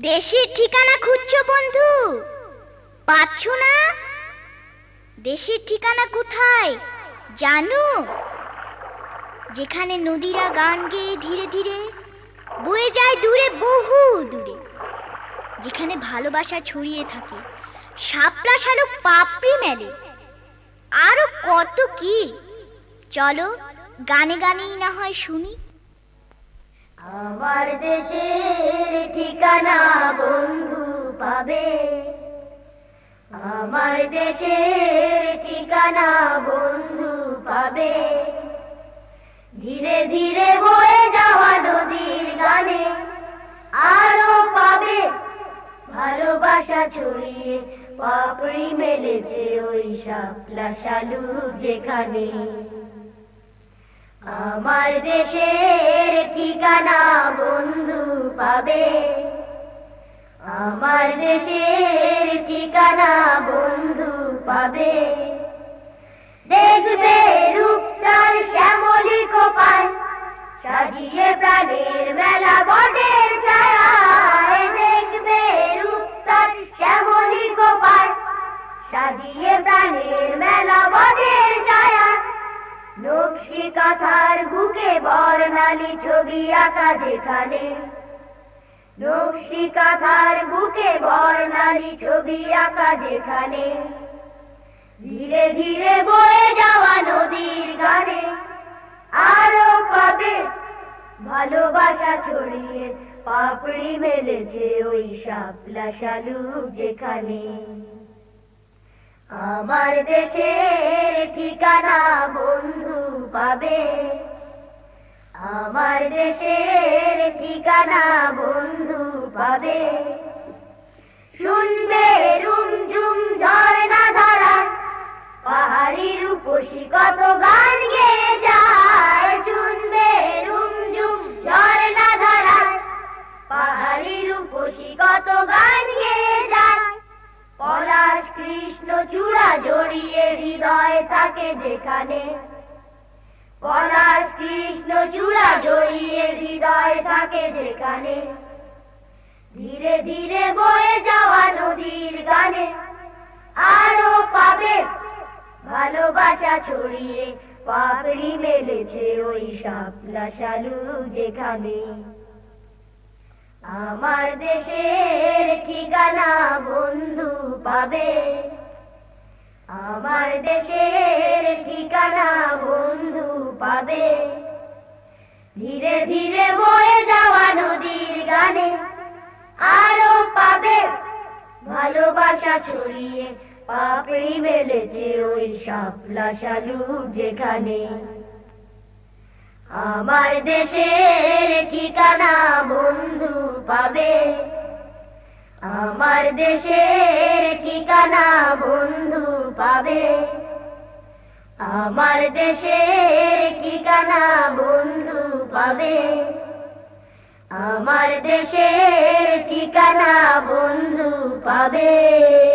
দেশের ঠিকানা খুঁজছো, বন্ধু? পাচ্ছ না? দেশের ঠিকানা কোথায়? জানো? যেখানে নদীরা গান গেয়ে ধীরে ধীরে বয়ে যায় দূরে, বহু দূরে। যেখানে ভালোবাসা ছড়িয়ে থাকে, শাপলা শালুক পাপড়ি মেলে। আরও কত কি? চলো, গানে গানেই না হয় শুনি। আমার দেশের ঠিকানা বন্ধু পাবে। আমার দেশের ঠিকানা বন্ধু পাবে। ধীরে ধীরে বয়ে যাওয়া নদীর গানে আরও পাবে। ভালোবাসা ছড়িয়ে পাপড়ি মেলেছে ওই শাপলা শালু যেখানে। আমার দেশের ঠিকানা বন্ধু পাবে। আমার দেশের ঠিকানা বন্ধু পাবে। দেখবে রূপটার শ্যামলি কোপায়, সাজিয়ে প্রাণের মেলা বটের ছায় দেখবে রূপটার শ্যামলি কোপায়, সাজিয়ে প্রাণের মেলা ছায়া নকশি কাঁথার বুকে বর্ণালী ছবি আঁকা যেখানে। নকশি কাঁথার বুকে বর্ণালী ছবি আঁকা যেখানে। ধীরে ধীরে বয়ে যাওয়া নদীর গানে আরও পাবে ভালোবাসা ছড়িয়ে, পাপড়ি মেলেছে ওই শাপলা শালু যেখানে। আমার দেশের ঠিকানা বন্ধু পাবে। আমার দেশের ঠিকানা বন্ধু পাবে। কৃষ্ণ চূড়া জড়িয়ে হৃদয় থাকে যেখানে। পলাশ কৃষ্ণ চূড়া জড়িয়ে হৃদয় থাকে যেখানে। ধীরে ধীরে বয়ে যাওয়া নদীর গানে আরও পাবে, ভালোবাসা ছড়িয়ে পাপড়ি মেলেছে ওই শাপলা শালু যেখানে। আমার দেশের ঠিকানা বন্ধু পাবে। আমার দেশের ঠিকানা বন্ধু পাবে। ধীরে ধীরে বয়ে যাওয়া নদীর গানে আরও পাবে। ভালোবাসা ছড়িয়ে পাপড়ি মেলেছে ওই শাপলা শালু যেখানে। আমার দেশের ঠিকানা বন্ধু পাবে। আমার দেশের ঠিকানা বন্ধু পাবে। আমার দেশের ঠিকানা বন্ধু পাবে। আমার দেশের ঠিকানা বন্ধু পাবে।